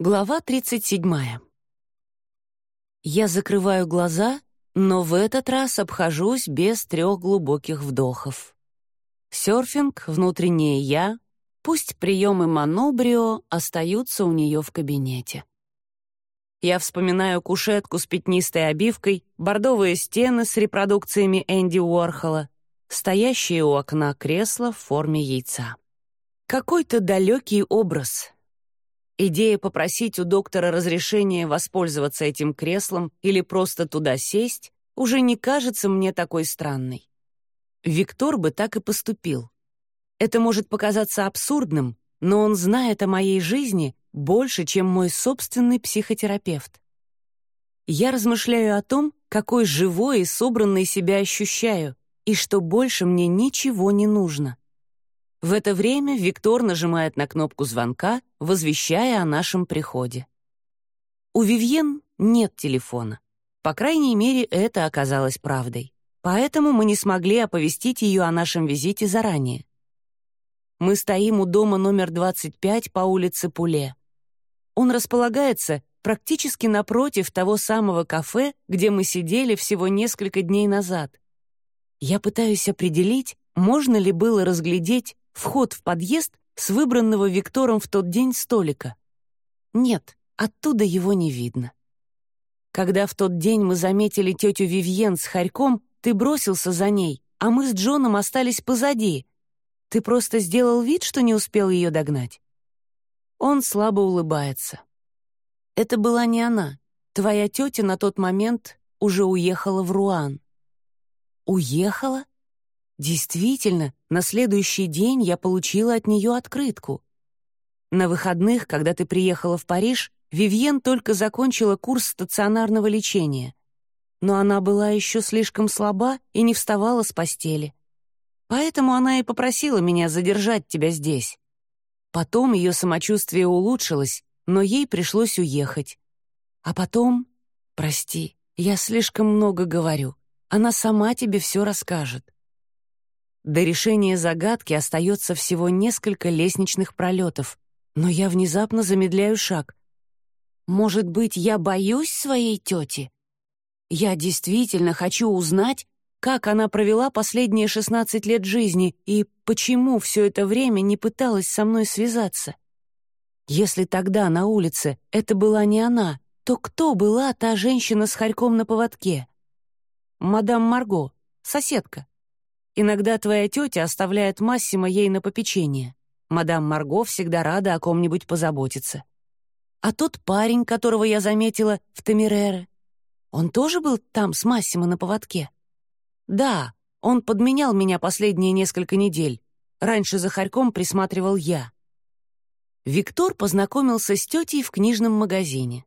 Глава 37. Я закрываю глаза, но в этот раз обхожусь без трех глубоких вдохов. Серфинг, внутреннее «я», пусть приемы Манобрио остаются у нее в кабинете. Я вспоминаю кушетку с пятнистой обивкой, бордовые стены с репродукциями Энди Уорхола, стоящие у окна кресла в форме яйца. Какой-то далекий образ — Идея попросить у доктора разрешения воспользоваться этим креслом или просто туда сесть уже не кажется мне такой странной. Виктор бы так и поступил. Это может показаться абсурдным, но он знает о моей жизни больше, чем мой собственный психотерапевт. Я размышляю о том, какой живой и собранной себя ощущаю, и что больше мне ничего не нужно. В это время Виктор нажимает на кнопку звонка, возвещая о нашем приходе. У Вивьен нет телефона. По крайней мере, это оказалось правдой. Поэтому мы не смогли оповестить ее о нашем визите заранее. Мы стоим у дома номер 25 по улице Пуле. Он располагается практически напротив того самого кафе, где мы сидели всего несколько дней назад. Я пытаюсь определить, можно ли было разглядеть вход в подъезд с выбранного Виктором в тот день столика. Нет, оттуда его не видно. Когда в тот день мы заметили тетю Вивьен с Харьком, ты бросился за ней, а мы с Джоном остались позади. Ты просто сделал вид, что не успел ее догнать. Он слабо улыбается. Это была не она. Твоя тетя на тот момент уже уехала в Руан. Уехала? Действительно, на следующий день я получила от нее открытку. На выходных, когда ты приехала в Париж, Вивьен только закончила курс стационарного лечения. Но она была еще слишком слаба и не вставала с постели. Поэтому она и попросила меня задержать тебя здесь. Потом ее самочувствие улучшилось, но ей пришлось уехать. А потом... Прости, я слишком много говорю. Она сама тебе все расскажет. До решения загадки остается всего несколько лестничных пролетов, но я внезапно замедляю шаг. Может быть, я боюсь своей тети? Я действительно хочу узнать, как она провела последние 16 лет жизни и почему все это время не пыталась со мной связаться. Если тогда на улице это была не она, то кто была та женщина с хорьком на поводке? Мадам Марго, соседка. Иногда твоя тетя оставляет Массимо ей на попечение. Мадам Марго всегда рада о ком-нибудь позаботиться. А тот парень, которого я заметила в Тамирере, он тоже был там с Массимо на поводке? Да, он подменял меня последние несколько недель. Раньше за хорьком присматривал я. Виктор познакомился с тетей в книжном магазине.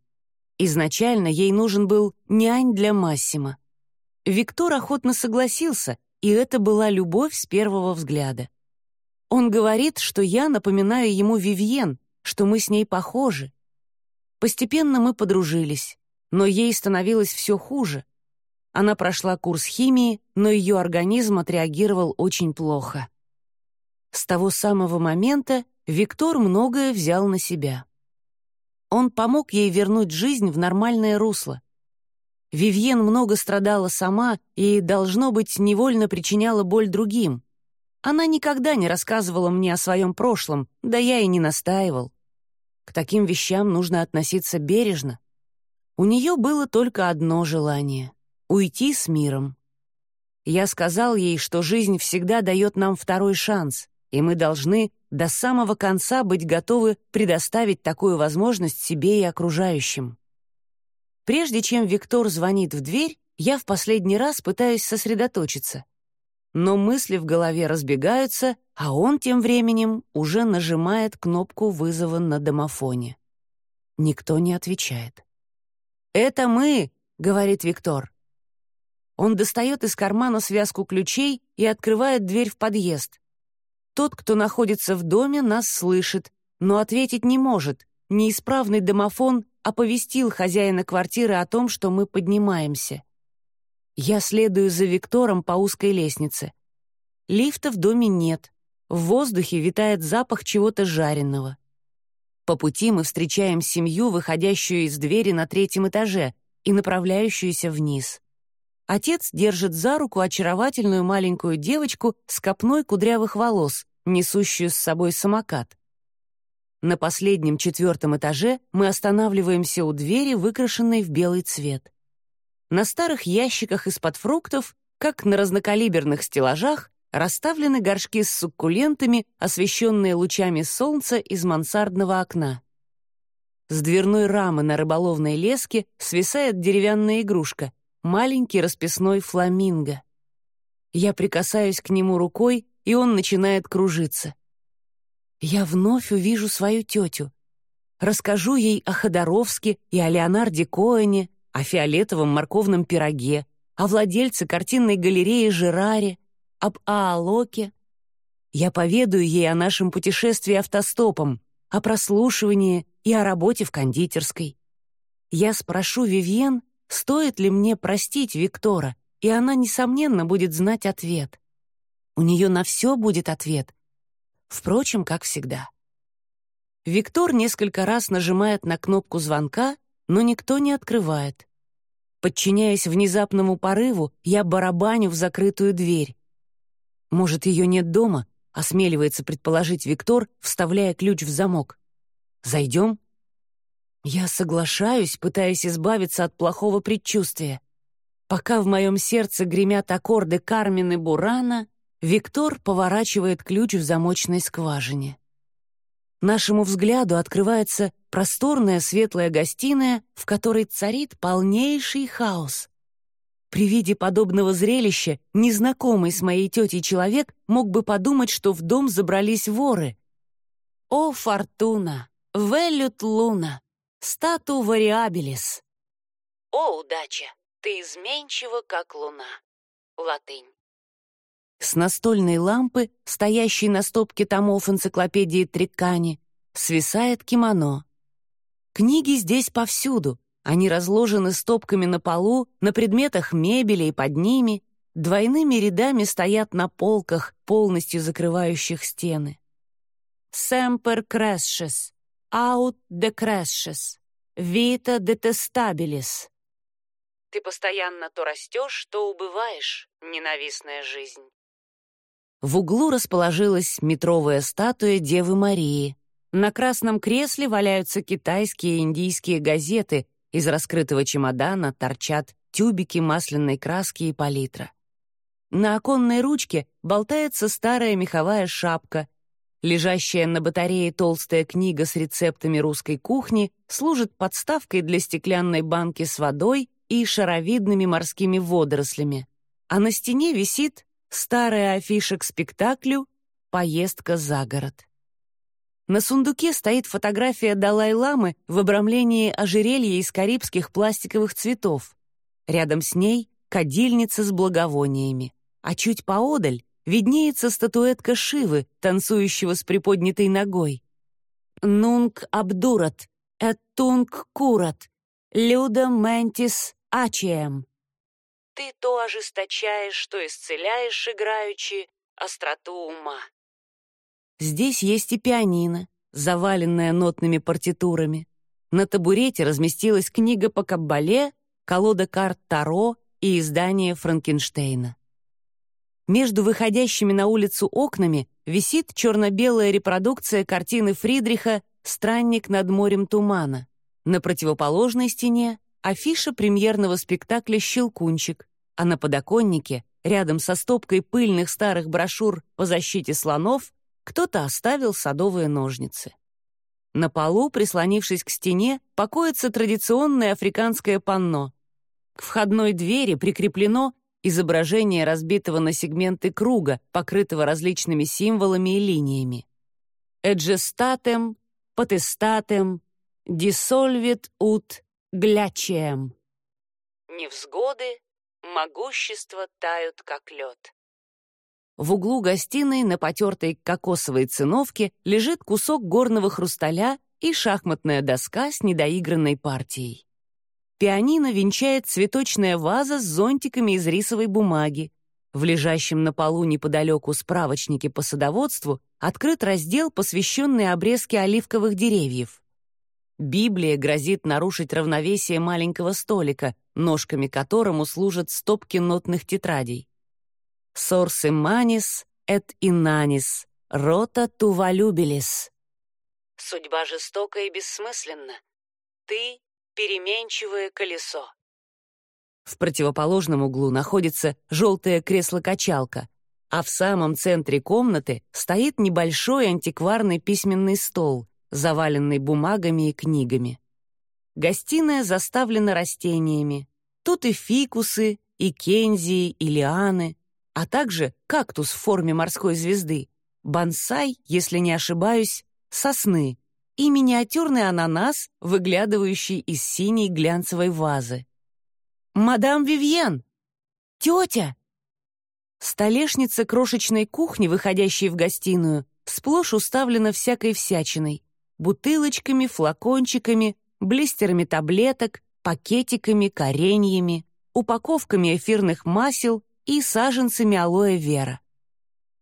Изначально ей нужен был нянь для Массима. Виктор охотно согласился, и это была любовь с первого взгляда. Он говорит, что я напоминаю ему Вивьен, что мы с ней похожи. Постепенно мы подружились, но ей становилось все хуже. Она прошла курс химии, но ее организм отреагировал очень плохо. С того самого момента Виктор многое взял на себя. Он помог ей вернуть жизнь в нормальное русло, Вивьен много страдала сама и, должно быть, невольно причиняла боль другим. Она никогда не рассказывала мне о своем прошлом, да я и не настаивал. К таким вещам нужно относиться бережно. У нее было только одно желание — уйти с миром. Я сказал ей, что жизнь всегда дает нам второй шанс, и мы должны до самого конца быть готовы предоставить такую возможность себе и окружающим. Прежде чем Виктор звонит в дверь, я в последний раз пытаюсь сосредоточиться. Но мысли в голове разбегаются, а он тем временем уже нажимает кнопку вызова на домофоне. Никто не отвечает. «Это мы!» — говорит Виктор. Он достает из кармана связку ключей и открывает дверь в подъезд. Тот, кто находится в доме, нас слышит, но ответить не может. Неисправный домофон оповестил хозяина квартиры о том, что мы поднимаемся. Я следую за Виктором по узкой лестнице. Лифта в доме нет. В воздухе витает запах чего-то жареного. По пути мы встречаем семью, выходящую из двери на третьем этаже и направляющуюся вниз. Отец держит за руку очаровательную маленькую девочку с копной кудрявых волос, несущую с собой самокат. На последнем четвертом этаже мы останавливаемся у двери, выкрашенной в белый цвет. На старых ящиках из-под фруктов, как на разнокалиберных стеллажах, расставлены горшки с суккулентами, освещенные лучами солнца из мансардного окна. С дверной рамы на рыболовной леске свисает деревянная игрушка — маленький расписной фламинго. Я прикасаюсь к нему рукой, и он начинает кружиться. Я вновь увижу свою тетю. Расскажу ей о Ходоровске и о Леонарде Коэне, о фиолетовом морковном пироге, о владельце картинной галереи Жераре, об Аалоке. Я поведаю ей о нашем путешествии автостопом, о прослушивании и о работе в кондитерской. Я спрошу Вивьен, стоит ли мне простить Виктора, и она, несомненно, будет знать ответ. У нее на все будет ответ, Впрочем, как всегда. Виктор несколько раз нажимает на кнопку звонка, но никто не открывает. Подчиняясь внезапному порыву, я барабаню в закрытую дверь. Может, ее нет дома, осмеливается предположить Виктор, вставляя ключ в замок. «Зайдем?» Я соглашаюсь, пытаясь избавиться от плохого предчувствия. Пока в моем сердце гремят аккорды Кармины Бурана, Виктор поворачивает ключ в замочной скважине. Нашему взгляду открывается просторная светлая гостиная, в которой царит полнейший хаос. При виде подобного зрелища незнакомый с моей тетей человек мог бы подумать, что в дом забрались воры. «О, фортуна! Велют луна! Стату вариабилис!» «О, удача! Ты изменчива, как луна!» Латынь. С настольной лампы, стоящей на стопке томов энциклопедии Трикани, свисает кимоно. Книги здесь повсюду. Они разложены стопками на полу, на предметах мебели и под ними, двойными рядами стоят на полках, полностью закрывающих стены. «Semper cresces, aut decresces, vita detestabilis». Ты постоянно то растешь, то убываешь, ненавистная жизнь. В углу расположилась метровая статуя Девы Марии. На красном кресле валяются китайские и индийские газеты, из раскрытого чемодана торчат тюбики масляной краски и палитра. На оконной ручке болтается старая меховая шапка. Лежащая на батарее толстая книга с рецептами русской кухни служит подставкой для стеклянной банки с водой и шаровидными морскими водорослями. А на стене висит Старая афиша к спектаклю «Поездка за город». На сундуке стоит фотография Далай-ламы в обрамлении ожерелья из карибских пластиковых цветов. Рядом с ней — кадильница с благовониями, а чуть поодаль виднеется статуэтка Шивы, танцующего с приподнятой ногой. «Нунг абдурат, этунг курат, люда ментис ачием». Ты то ожесточаешь, то исцеляешь играючи остроту ума. Здесь есть и пианино, заваленное нотными партитурами. На табурете разместилась книга по каббале, колода карт Таро и издание Франкенштейна. Между выходящими на улицу окнами висит черно-белая репродукция картины Фридриха «Странник над морем тумана». На противоположной стене афиша премьерного спектакля «Щелкунчик», а на подоконнике, рядом со стопкой пыльных старых брошюр по защите слонов, кто-то оставил садовые ножницы. На полу, прислонившись к стене, покоится традиционное африканское панно. К входной двери прикреплено изображение разбитого на сегменты круга, покрытого различными символами и линиями. «Эджестатем», «Потестатем», «Dissolvit ut глячием». Невзгоды, могущество тают, как лед. В углу гостиной на потертой кокосовой циновке лежит кусок горного хрусталя и шахматная доска с недоигранной партией. Пианино венчает цветочная ваза с зонтиками из рисовой бумаги. В лежащем на полу неподалеку справочнике по садоводству открыт раздел, посвященный обрезке оливковых деревьев. Библия грозит нарушить равновесие маленького столика, ножками которому служат стопки нотных тетрадей. «Сорсе манис эт инанис, рота тувалюбилис». Судьба жестока и бессмысленна. Ты — переменчивое колесо. В противоположном углу находится желтое кресло-качалка, а в самом центре комнаты стоит небольшой антикварный письменный стол, заваленный бумагами и книгами. Гостиная заставлена растениями. Тут и фикусы, и кензии, и лианы, а также кактус в форме морской звезды, бонсай, если не ошибаюсь, сосны и миниатюрный ананас, выглядывающий из синей глянцевой вазы. «Мадам Вивьен! Тетя!» Столешница крошечной кухни, выходящей в гостиную, сплошь уставлена всякой всячиной. Бутылочками, флакончиками, блистерами таблеток, пакетиками, кореньями, упаковками эфирных масел и саженцами алоэ вера.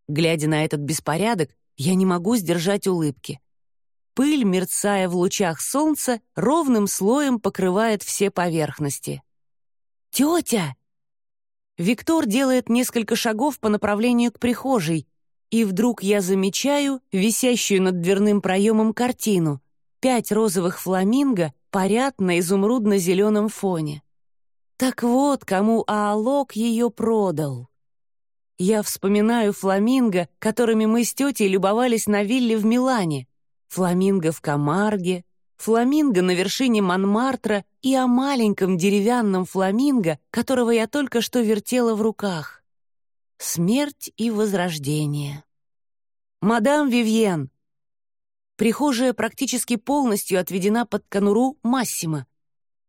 Глядя на этот беспорядок, я не могу сдержать улыбки. Пыль, мерцая в лучах солнца, ровным слоем покрывает все поверхности. «Тетя!» Виктор делает несколько шагов по направлению к прихожей, и вдруг я замечаю висящую над дверным проемом картину. Пять розовых фламинго парят на изумрудно-зеленом фоне. Так вот, кому Аалок ее продал. Я вспоминаю фламинго, которыми мы с тетей любовались на вилле в Милане. Фламинго в Камарге, фламинго на вершине Монмартра и о маленьком деревянном фламинго, которого я только что вертела в руках. Смерть и возрождение. «Мадам Вивьен!» Прихожая практически полностью отведена под конуру Массима.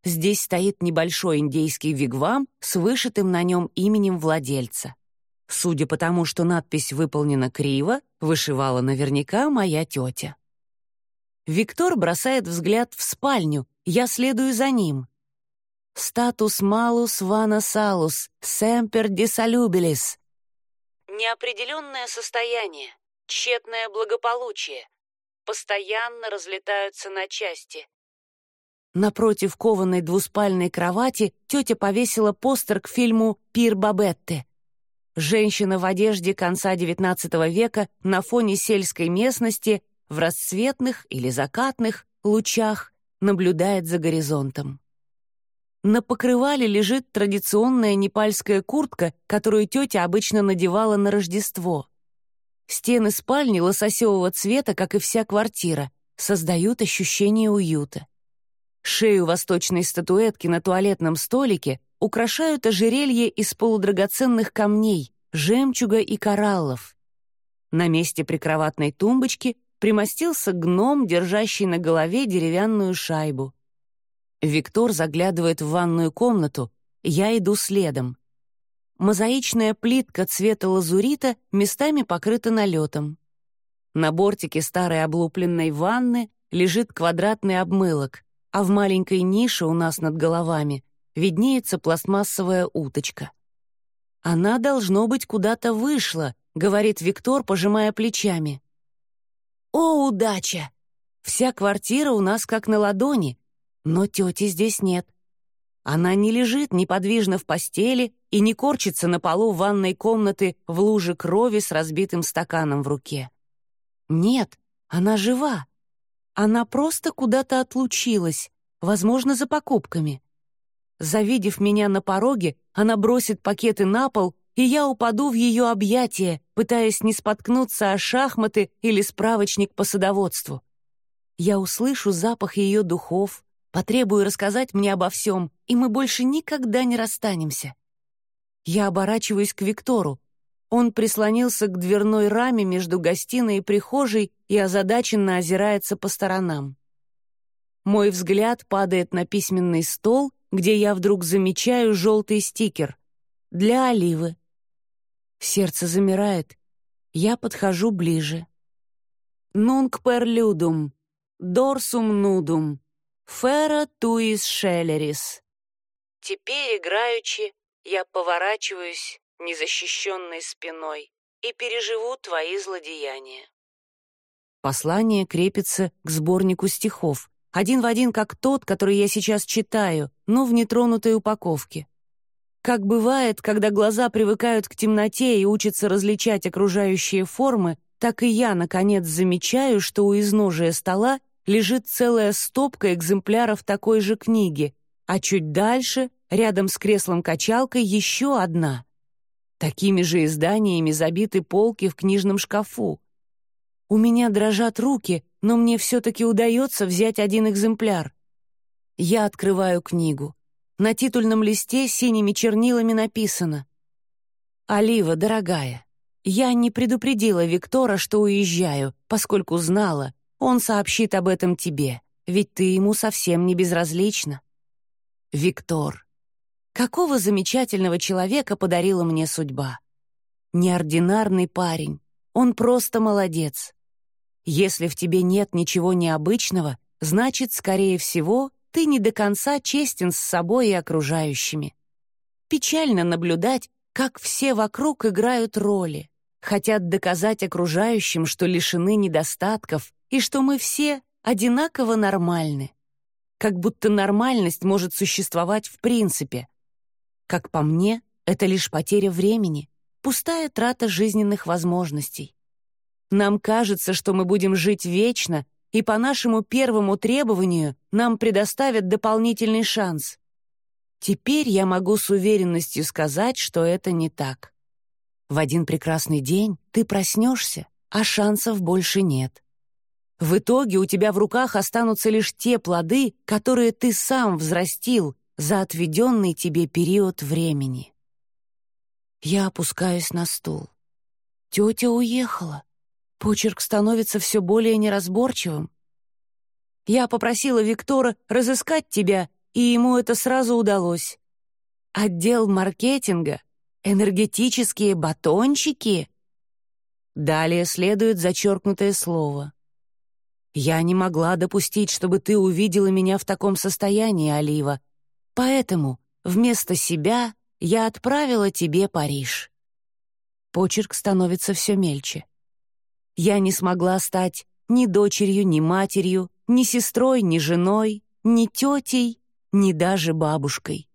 Здесь стоит небольшой индейский вигвам с вышитым на нем именем владельца. Судя по тому, что надпись выполнена криво, вышивала наверняка моя тетя. Виктор бросает взгляд в спальню, я следую за ним. «Статус малус вана салус, семпер дисалюбилис». Неопределенное состояние, тщетное благополучие, постоянно разлетаются на части. Напротив кованой двуспальной кровати тетя повесила постер к фильму «Пир Бабетте». Женщина в одежде конца XIX века на фоне сельской местности в расцветных или закатных лучах наблюдает за горизонтом. На покрывале лежит традиционная непальская куртка, которую тетя обычно надевала на Рождество. Стены спальни лососевого цвета, как и вся квартира, создают ощущение уюта. Шею восточной статуэтки на туалетном столике украшают ожерелье из полудрагоценных камней, жемчуга и кораллов. На месте прикроватной тумбочки примостился гном, держащий на голове деревянную шайбу. Виктор заглядывает в ванную комнату, я иду следом. Мозаичная плитка цвета лазурита местами покрыта налетом. На бортике старой облупленной ванны лежит квадратный обмылок, а в маленькой нише у нас над головами виднеется пластмассовая уточка. «Она, должно быть, куда-то вышла», — говорит Виктор, пожимая плечами. О, удача! Вся квартира у нас как на ладони, но тети здесь нет. Она не лежит неподвижно в постели и не корчится на полу ванной комнаты в луже крови с разбитым стаканом в руке. Нет, она жива. Она просто куда-то отлучилась, возможно, за покупками. Завидев меня на пороге, она бросит пакеты на пол и я упаду в ее объятия, пытаясь не споткнуться о шахматы или справочник по садоводству. Я услышу запах ее духов, потребую рассказать мне обо всем, и мы больше никогда не расстанемся. Я оборачиваюсь к Виктору. Он прислонился к дверной раме между гостиной и прихожей и озадаченно озирается по сторонам. Мой взгляд падает на письменный стол, где я вдруг замечаю желтый стикер. Для Оливы. Сердце замирает. Я подхожу ближе. «Нунг перлюдум, дорсум нудум, фера туис шелерис». Теперь, играючи, я поворачиваюсь незащищенной спиной, и переживу твои злодеяния. Послание крепится к сборнику стихов, один в один как тот, который я сейчас читаю, но в нетронутой упаковке. Как бывает, когда глаза привыкают к темноте и учатся различать окружающие формы, так и я, наконец, замечаю, что у изножия стола лежит целая стопка экземпляров такой же книги, а чуть дальше, рядом с креслом-качалкой, еще одна. Такими же изданиями забиты полки в книжном шкафу. У меня дрожат руки, но мне все-таки удается взять один экземпляр. Я открываю книгу. На титульном листе синими чернилами написано «Олива, дорогая, я не предупредила Виктора, что уезжаю, поскольку знала, он сообщит об этом тебе, ведь ты ему совсем не безразлична». Виктор. Какого замечательного человека подарила мне судьба. Неординарный парень, он просто молодец. Если в тебе нет ничего необычного, значит, скорее всего, ты не до конца честен с собой и окружающими. Печально наблюдать, как все вокруг играют роли, хотят доказать окружающим, что лишены недостатков и что мы все одинаково нормальны. Как будто нормальность может существовать в принципе. Как по мне, это лишь потеря времени, пустая трата жизненных возможностей. Нам кажется, что мы будем жить вечно, и по нашему первому требованию нам предоставят дополнительный шанс. Теперь я могу с уверенностью сказать, что это не так. В один прекрасный день ты проснешься, а шансов больше нет. В итоге у тебя в руках останутся лишь те плоды, которые ты сам взрастил за отведенный тебе период времени. Я опускаюсь на стул. Тетя уехала. Почерк становится все более неразборчивым. Я попросила Виктора разыскать тебя, и ему это сразу удалось. Отдел маркетинга, энергетические батончики. Далее следует зачеркнутое слово. Я не могла допустить, чтобы ты увидела меня в таком состоянии, Олива. Поэтому вместо себя я отправила тебе Париж. Почерк становится все мельче. Я не смогла стать ни дочерью, ни матерью, ни сестрой, ни женой, ни тетей, ни даже бабушкой.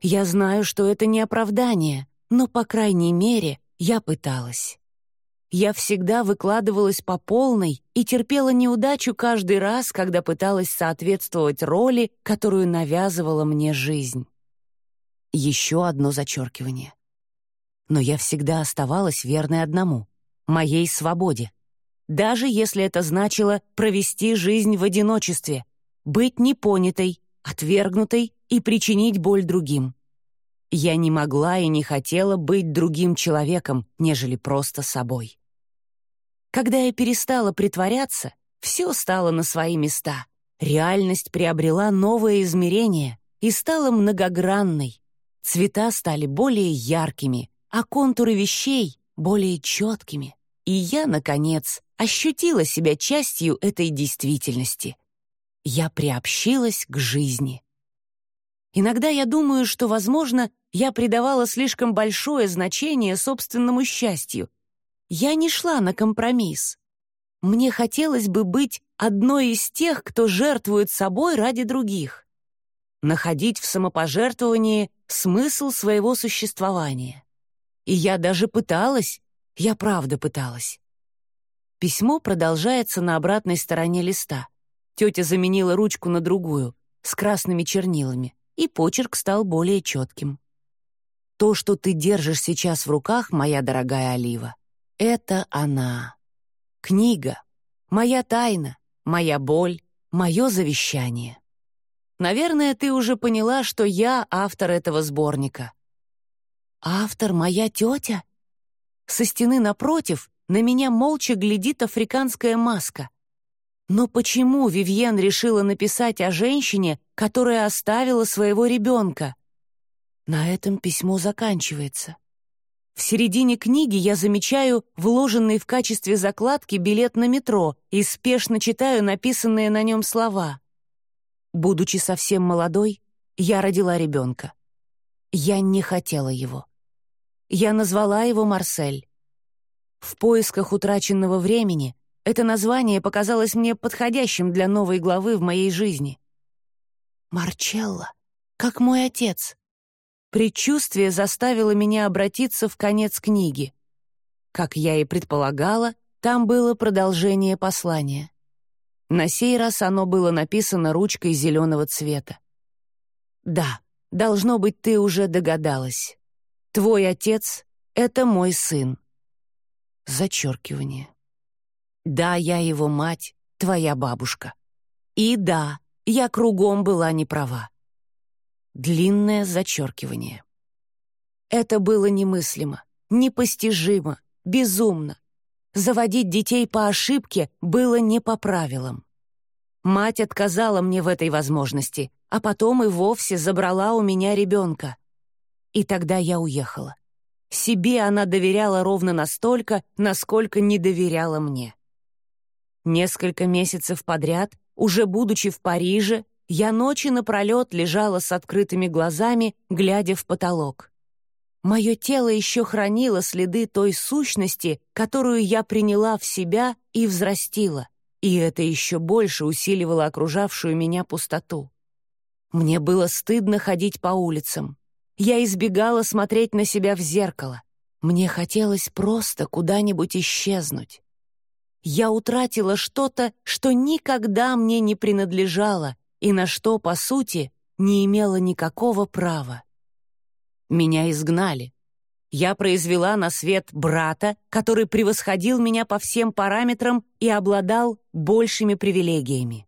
Я знаю, что это не оправдание, но, по крайней мере, я пыталась. Я всегда выкладывалась по полной и терпела неудачу каждый раз, когда пыталась соответствовать роли, которую навязывала мне жизнь. Еще одно зачеркивание. Но я всегда оставалась верной одному моей свободе. Даже если это значило провести жизнь в одиночестве, быть непонятой, отвергнутой и причинить боль другим. Я не могла и не хотела быть другим человеком, нежели просто собой. Когда я перестала притворяться, все стало на свои места. Реальность приобрела новое измерение и стала многогранной. Цвета стали более яркими, а контуры вещей — более четкими. И я, наконец, ощутила себя частью этой действительности. Я приобщилась к жизни. Иногда я думаю, что, возможно, я придавала слишком большое значение собственному счастью. Я не шла на компромисс. Мне хотелось бы быть одной из тех, кто жертвует собой ради других. Находить в самопожертвовании смысл своего существования. И я даже пыталась, я правда пыталась. Письмо продолжается на обратной стороне листа. Тетя заменила ручку на другую, с красными чернилами, и почерк стал более четким. То, что ты держишь сейчас в руках, моя дорогая Олива, это она. Книга. Моя тайна, моя боль, мое завещание. Наверное, ты уже поняла, что я автор этого сборника. Автор моя тетя? Со стены напротив на меня молча глядит африканская маска. Но почему Вивьен решила написать о женщине, которая оставила своего ребенка? На этом письмо заканчивается. В середине книги я замечаю вложенный в качестве закладки билет на метро и спешно читаю написанные на нем слова. Будучи совсем молодой, я родила ребенка. Я не хотела его. Я назвала его Марсель. В поисках утраченного времени это название показалось мне подходящим для новой главы в моей жизни. Марчелло, как мой отец. Предчувствие заставило меня обратиться в конец книги. Как я и предполагала, там было продолжение послания. На сей раз оно было написано ручкой зеленого цвета. «Да, должно быть, ты уже догадалась. Твой отец — это мой сын». Зачеркивание. «Да, я его мать, твоя бабушка. И да, я кругом была не права». Длинное зачеркивание. Это было немыслимо, непостижимо, безумно. Заводить детей по ошибке было не по правилам. Мать отказала мне в этой возможности, а потом и вовсе забрала у меня ребенка. И тогда я уехала. Себе она доверяла ровно настолько, насколько не доверяла мне. Несколько месяцев подряд, уже будучи в Париже, я ночи напролет лежала с открытыми глазами, глядя в потолок. Мое тело еще хранило следы той сущности, которую я приняла в себя и взрастила, и это еще больше усиливало окружавшую меня пустоту. Мне было стыдно ходить по улицам. Я избегала смотреть на себя в зеркало. Мне хотелось просто куда-нибудь исчезнуть. Я утратила что-то, что никогда мне не принадлежало и на что, по сути, не имела никакого права. Меня изгнали. Я произвела на свет брата, который превосходил меня по всем параметрам и обладал большими привилегиями.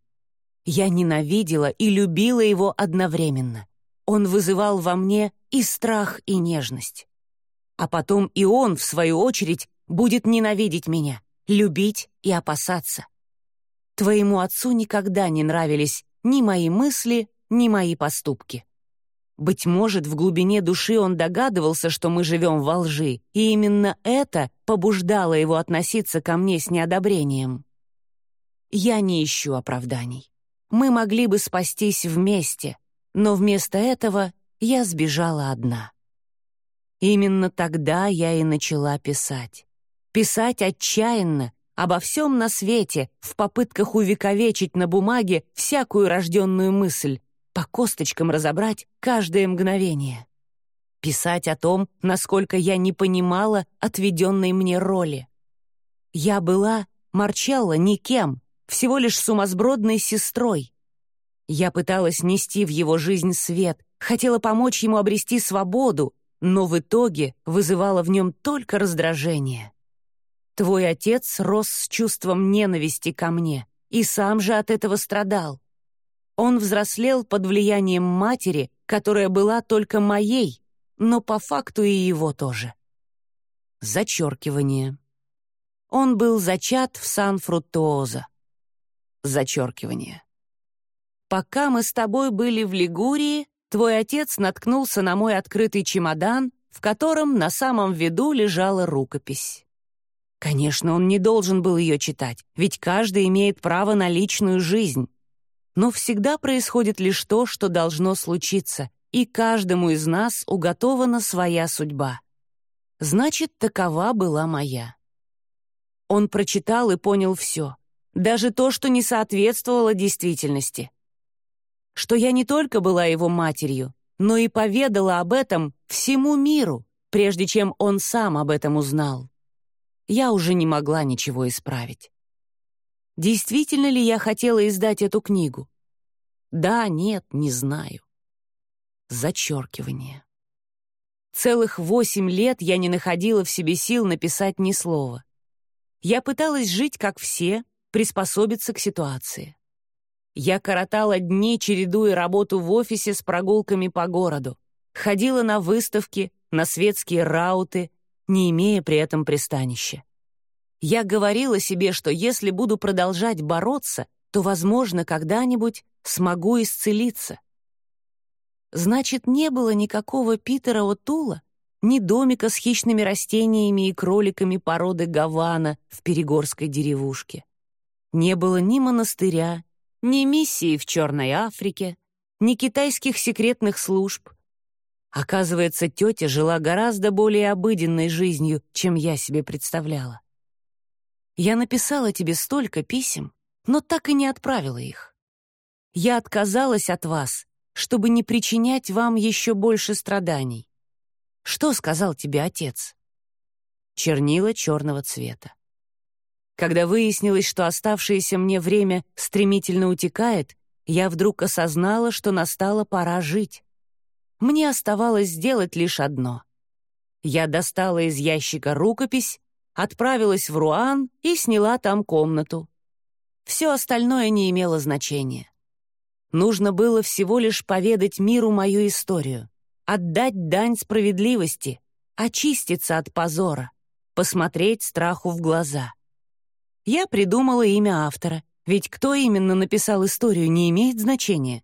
Я ненавидела и любила его одновременно. Он вызывал во мне и страх, и нежность. А потом и он, в свою очередь, будет ненавидеть меня, любить и опасаться. Твоему отцу никогда не нравились ни мои мысли, ни мои поступки. Быть может, в глубине души он догадывался, что мы живем во лжи, и именно это побуждало его относиться ко мне с неодобрением. Я не ищу оправданий. Мы могли бы спастись вместе, но вместо этого я сбежала одна. Именно тогда я и начала писать. Писать отчаянно, обо всем на свете, в попытках увековечить на бумаге всякую рожденную мысль, по косточкам разобрать каждое мгновение. Писать о том, насколько я не понимала отведенной мне роли. Я была Марчелла никем, всего лишь сумасбродной сестрой. Я пыталась нести в его жизнь свет, хотела помочь ему обрести свободу, но в итоге вызывала в нем только раздражение. Твой отец рос с чувством ненависти ко мне и сам же от этого страдал. Он взрослел под влиянием матери, которая была только моей, но по факту и его тоже. Зачеркивание. Он был зачат в Сан-Фруттуоза. Зачеркивание. Пока мы с тобой были в Лигурии, твой отец наткнулся на мой открытый чемодан, в котором на самом виду лежала рукопись. Конечно, он не должен был ее читать, ведь каждый имеет право на личную жизнь. Но всегда происходит лишь то, что должно случиться, и каждому из нас уготована своя судьба. Значит, такова была моя. Он прочитал и понял все, даже то, что не соответствовало действительности. Что я не только была его матерью, но и поведала об этом всему миру, прежде чем он сам об этом узнал. Я уже не могла ничего исправить. Действительно ли я хотела издать эту книгу? Да, нет, не знаю. Зачеркивание. Целых восемь лет я не находила в себе сил написать ни слова. Я пыталась жить, как все, приспособиться к ситуации. Я коротала дни, чередуя работу в офисе с прогулками по городу, ходила на выставки, на светские рауты, не имея при этом пристанища. Я говорила себе, что если буду продолжать бороться, то, возможно, когда-нибудь смогу исцелиться. Значит, не было никакого Питера Отула, ни домика с хищными растениями и кроликами породы Гавана в перегорской деревушке. Не было ни монастыря, ни миссии в Черной Африке, ни китайских секретных служб. Оказывается, тетя жила гораздо более обыденной жизнью, чем я себе представляла. Я написала тебе столько писем, но так и не отправила их. Я отказалась от вас, чтобы не причинять вам еще больше страданий. Что сказал тебе отец? Чернила черного цвета. Когда выяснилось, что оставшееся мне время стремительно утекает, я вдруг осознала, что настала пора жить. Мне оставалось сделать лишь одно. Я достала из ящика рукопись, отправилась в Руан и сняла там комнату. Все остальное не имело значения. Нужно было всего лишь поведать миру мою историю, отдать дань справедливости, очиститься от позора, посмотреть страху в глаза. Я придумала имя автора, ведь кто именно написал историю, не имеет значения.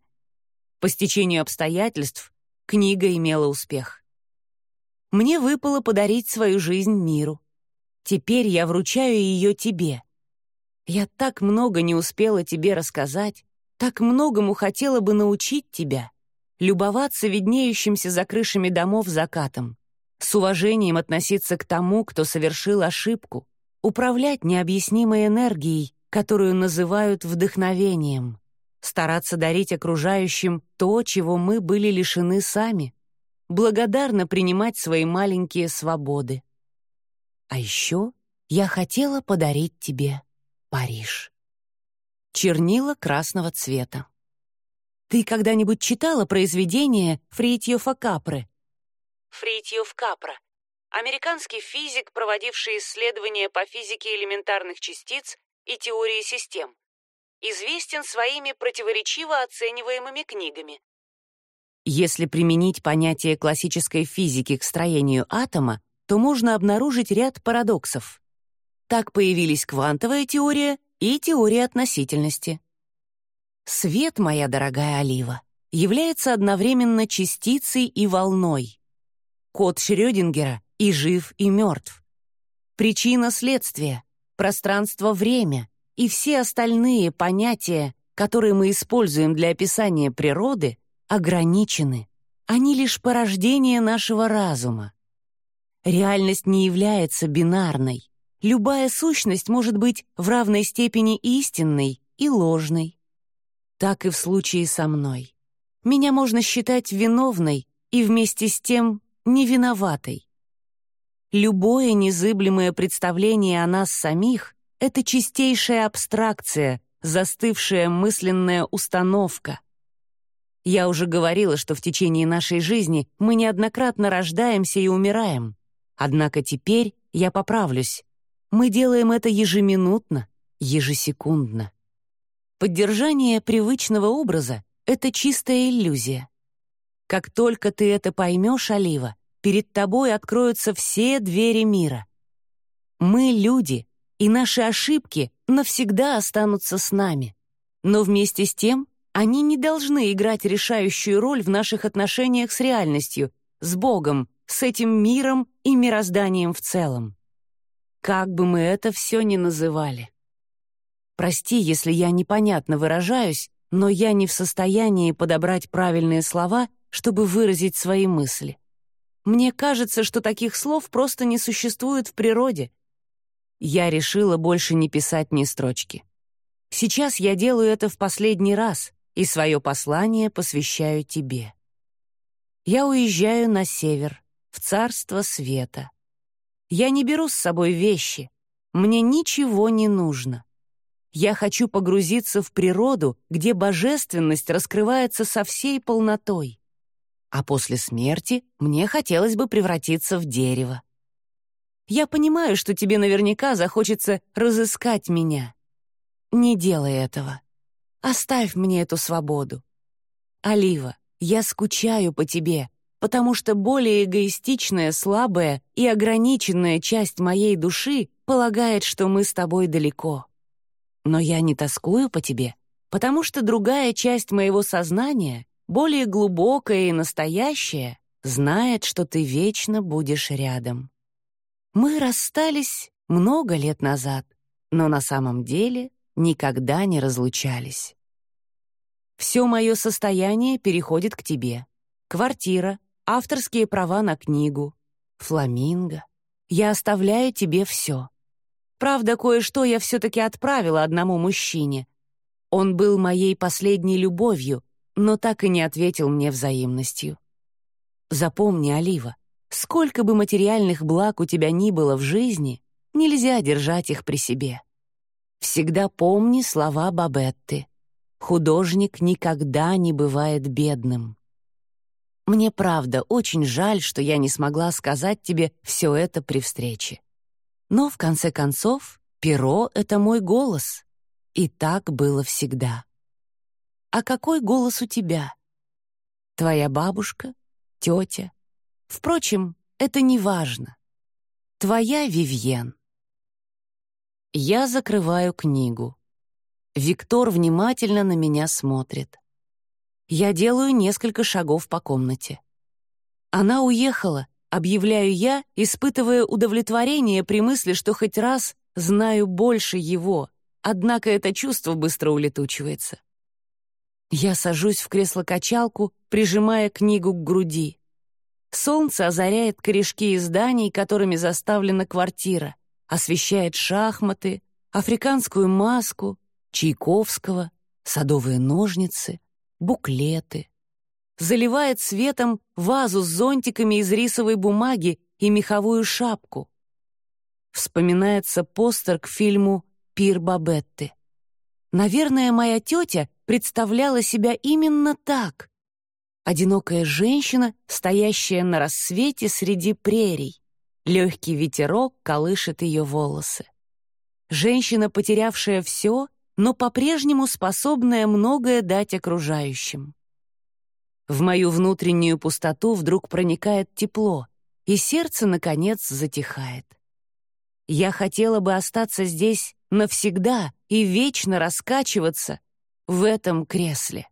По стечению обстоятельств книга имела успех. Мне выпало подарить свою жизнь миру. Теперь я вручаю ее тебе. Я так много не успела тебе рассказать, так многому хотела бы научить тебя, любоваться виднеющимся за крышами домов закатом, с уважением относиться к тому, кто совершил ошибку, управлять необъяснимой энергией, которую называют вдохновением, стараться дарить окружающим то, чего мы были лишены сами, благодарно принимать свои маленькие свободы. А еще я хотела подарить тебе Париж. Чернила красного цвета. Ты когда-нибудь читала произведение Фритьёфа Капры? Фритьёф Капра — американский физик, проводивший исследования по физике элементарных частиц и теории систем. Известен своими противоречиво оцениваемыми книгами. Если применить понятие классической физики к строению атома, то можно обнаружить ряд парадоксов. Так появились квантовая теория и теория относительности. Свет, моя дорогая Олива, является одновременно частицей и волной. Код Шрёдингера и жив, и мертв. Причина следствия, пространство-время и все остальные понятия, которые мы используем для описания природы, ограничены. Они лишь порождение нашего разума. Реальность не является бинарной. Любая сущность может быть в равной степени истинной и ложной. Так и в случае со мной. Меня можно считать виновной и вместе с тем невиноватой. Любое незыблемое представление о нас самих — это чистейшая абстракция, застывшая мысленная установка. Я уже говорила, что в течение нашей жизни мы неоднократно рождаемся и умираем. Однако теперь я поправлюсь. Мы делаем это ежеминутно, ежесекундно. Поддержание привычного образа — это чистая иллюзия. Как только ты это поймешь, Олива, перед тобой откроются все двери мира. Мы люди, и наши ошибки навсегда останутся с нами. Но вместе с тем они не должны играть решающую роль в наших отношениях с реальностью, с Богом, с этим миром и мирозданием в целом. Как бы мы это все ни называли. Прости, если я непонятно выражаюсь, но я не в состоянии подобрать правильные слова, чтобы выразить свои мысли. Мне кажется, что таких слов просто не существует в природе. Я решила больше не писать ни строчки. Сейчас я делаю это в последний раз, и свое послание посвящаю тебе. Я уезжаю на север, в царство света. Я не беру с собой вещи, мне ничего не нужно. Я хочу погрузиться в природу, где божественность раскрывается со всей полнотой. А после смерти мне хотелось бы превратиться в дерево. Я понимаю, что тебе наверняка захочется разыскать меня. Не делай этого. Оставь мне эту свободу. Олива, я скучаю по тебе, потому что более эгоистичная, слабая и ограниченная часть моей души полагает, что мы с тобой далеко. Но я не тоскую по тебе, потому что другая часть моего сознания, более глубокая и настоящая, знает, что ты вечно будешь рядом. Мы расстались много лет назад, но на самом деле никогда не разлучались. Все мое состояние переходит к тебе. Квартира, авторские права на книгу, фламинго. Я оставляю тебе все. Правда, кое-что я все-таки отправила одному мужчине. Он был моей последней любовью, но так и не ответил мне взаимностью. Запомни, Олива, сколько бы материальных благ у тебя ни было в жизни, нельзя держать их при себе. Всегда помни слова Бабетты. Художник никогда не бывает бедным. Мне правда очень жаль, что я не смогла сказать тебе все это при встрече. Но, в конце концов, перо — это мой голос. И так было всегда. А какой голос у тебя? Твоя бабушка? Тетя? Впрочем, это не важно. Твоя Вивьен. Я закрываю книгу. Виктор внимательно на меня смотрит. Я делаю несколько шагов по комнате. Она уехала, объявляю я, испытывая удовлетворение при мысли, что хоть раз знаю больше его, однако это чувство быстро улетучивается. Я сажусь в кресло-качалку, прижимая книгу к груди. Солнце озаряет корешки изданий, которыми заставлена квартира, освещает шахматы, африканскую маску, Чайковского, садовые ножницы, буклеты. Заливает светом вазу с зонтиками из рисовой бумаги и меховую шапку. Вспоминается постер к фильму «Пир Бабетты». Наверное, моя тетя представляла себя именно так. Одинокая женщина, стоящая на рассвете среди прерий. Легкий ветерок колышет ее волосы. Женщина, потерявшая все, но по-прежнему способная многое дать окружающим. В мою внутреннюю пустоту вдруг проникает тепло, и сердце, наконец, затихает. Я хотела бы остаться здесь навсегда и вечно раскачиваться в этом кресле.